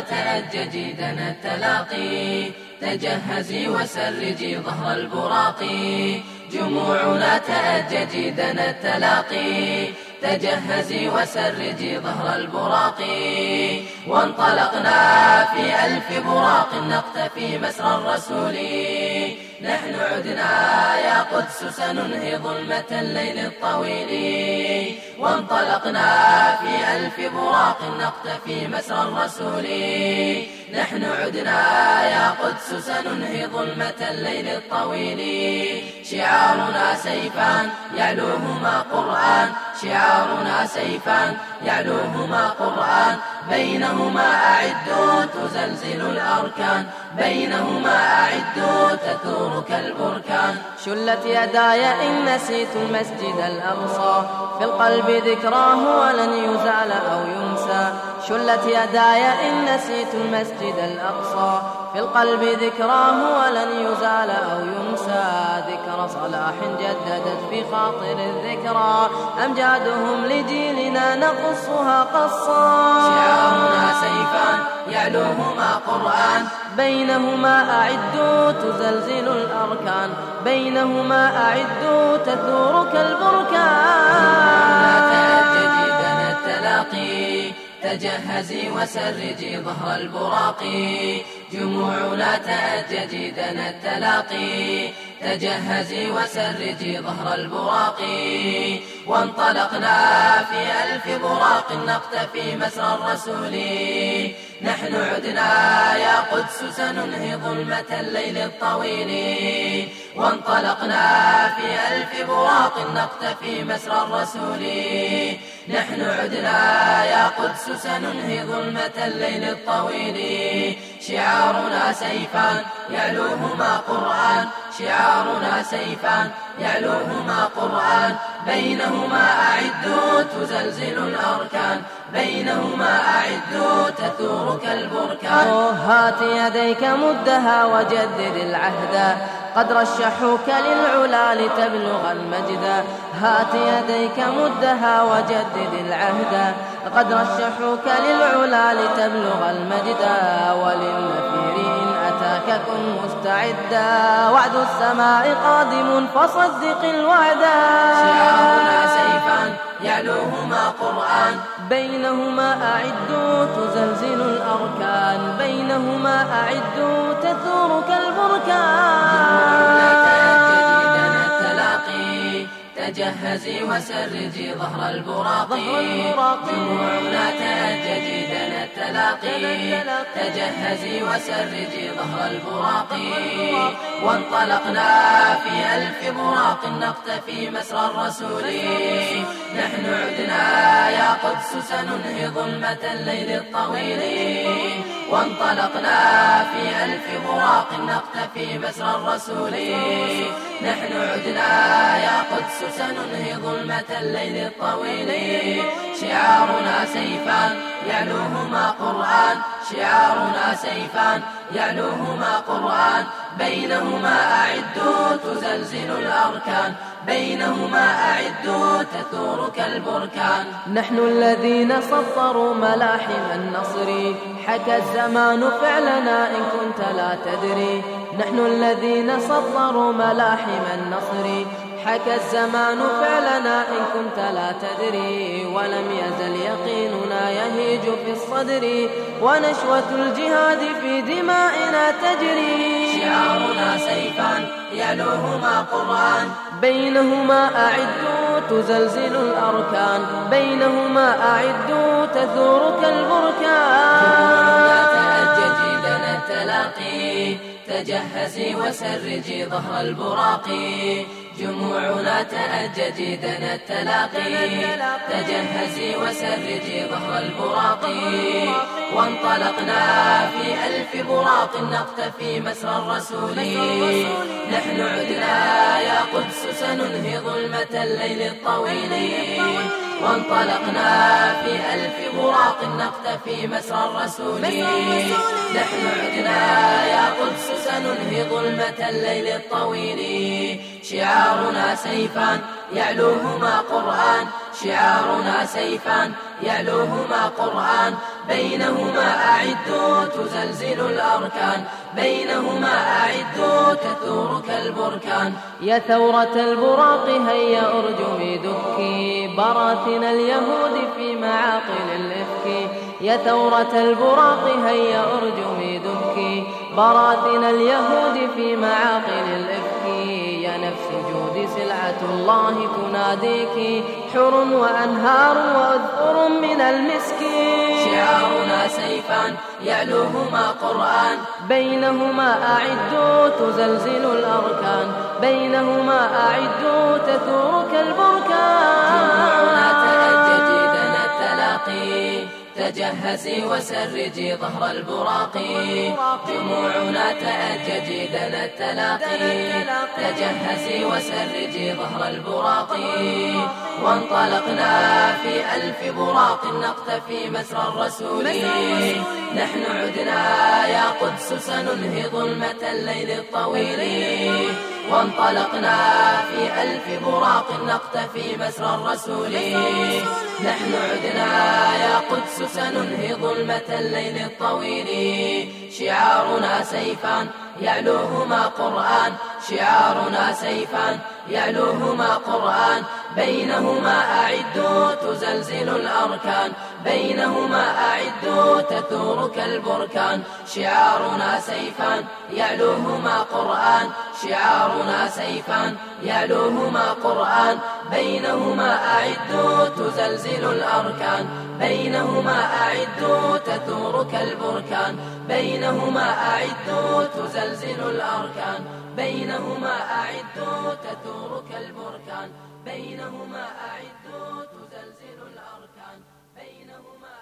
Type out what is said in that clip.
تأججي دنا التلاقي. تجهزي وسرجي ظهر البراق. جموعنا تأججي دنا التلاقي. تجهزي وسرجي ظهر البراق. وانطلقنا في ألف براق. نقتفي مسر الرسول. نحن عدنا يا قدس سننهي ظلمة الليل الطويل. وانطلقنا في ألف براق نقتفي مسر الرسول. نحن عدنا يا قدس سننهي ظلمة الليل الطويل. شعارنا سيفان يعلوهما قرآن. شعارنا سيفان يعلوهما قرآن. بينهما أعدوا تزلزل الأركان. بينهما أعدوا تثور كالبركان. شلت يداي إن نسيت المسجد الأقصى. في القلب ذكراه ولن يزال أو ينسى. شلت يداي إن نسيت المسجد الأقصى. في القلب ذكراه ولن يزال أو ينسى. ذكر صلاح جددت في خاطر الذكرى. أمجادهم لجيلنا نقصها قصا. شعارنا سيفان يعلوهما قرآن. بينهما أعدوا تزلزل الأركان. بينهما أعدوا تثور كالبركان. التلاقي. تجهزي وسرجي ظهر البراق. جموعنا تأججي دنا التلاقي. تجهزي وسرجي ظهر البراق. وانطلقنا في ألف براق. نقتفي مسر الرسول. نحن عدنا يا قدس سننهي ظلمة الليل الطويل. وانطلقنا في ألف براق. نقتفي مسر الرسول. نحن عدنا يا قدس سننهي ظلمة الليل الطويل. شعارنا سيفان يعلوهما قرآن. شعارنا سيفان يعلوهما قرآن. بينهما أعدوا تزلزل الأركان. بينهما أعدوا تثور كالبركان هات يديك مدها وجدد العهد. قد رشحوك للعلا لتبلغ المجد. هات يديك مدها وجدد العهد. قد رشحوك للعلا لتبلغ المجد وللنفير إن أتاك كن مستعدا. وعد السماء قادم فصدق الوعدا شعارنا سيفان يعلوهما قرآن. بينهما أعدوا تزلزل الأركان. بينهما أعدوا تثور كالبركان. تجهزي وسرجي ظهر البراق جموعنا تأججي دنا التلاقي. تجهزي وسرجي ظهر البراق وانطلقنا في ألف براق نقتفي مسر الرسول. نحن عدنا يا قدس سننهي ظلمة الليل الطويل. وانطلقنا في ألف براق نقتفي مسر الرسول. نحن عدنا يا قدس سننهي ظلمة الليل الطويل. شعارنا سيفان يعلوهما قرآن شعارنا سيفان. يعلوهما قرآن بينهما أعدوا تزلزل الأركان. بينهما أعدوا تثور كالبركان. نحن الذين سطروا ملاحم النصر. حكى الزمان فعلنا إن كنت لا تدري. نحن الذين سطروا ملاحم النصر. حكى الزمان فعلنا إن كنت لا تدري ولم يزل يقيننا يهيج في الصدر ونشوة الجهاد في دمائنا تجري. شعارنا سيفان يعلوهما قرآن. بينهما أعدوا تزلزل الأركان. بينهما أعدوا تثور كالبركان. تأججي لنا التلاقي تجهزي وسرجي ظهر البراق. جموعنا تأججي دنا التلاقي. تجهزي وسرجي ظهر البراق وانطلقنا في ألف براق نقتفي مسر الرسول. نحن عدنا يا قدس سننهي ظلمة الليل الطويل. وانطلقنا في ألف براق نقتفي مسر الرسول. نحن عدنا يا قدس سننهي ظلمة الليل الطويل. شعارنا سيفان يعلوهما قرآن. شعارنا سيفان يعلوهما قرآن. بينهما أعدوا تزلزل الأركان. بينهما أعدوا تثور كالبركان. يا ثورة البراق هيا أرجمي دكي براثن اليهود في معاقل الإفك. يا ثورة البراق هيا أرجمي دكي براثن اليهود في معاقل الإفك. يا نفس جودي سلعة الله تناديك. حر وأنهار وأذكر من المسكين شعارنا سيفان يعلوهما قرآن. بينهما أعدوا تزلزل الأركان. بينهما أعدوا تثور كالبركان تجهزي وسرجي ظهر البراق. جموعنا تأججي دنا التلاقي تجهزي وسرجي ظهر البراق. وانطلقنا في ألف براق نقتفي مسر الرسول. نحن عدنا يا قدس سننهي ظلمة الليل الطويل. وانطلقنا في ألف براق نقتفي مسر الرسول. نحن عدنا يا قدس سننهي ظلمة الليل الطويل. شعارنا سيفان يعلوهما قرآن. شعارنا سيفان يعلوهما قرآن. بينهما أعدوا تزلزل الأركان بينهما أعدوا تثور كالبركان شعارنا سيفان يعلوهما قرآن. شعارنا سيفان يعلوهما قرآن. بينهما أعدوا تزلزل الأركان. بينهما أعدوا تثور كالبركان بينهما أعدوا تزلزل الأركان. بينهما أعدوا تثور كالبركان بينهما أعدوا تزلزل الأركان بينهما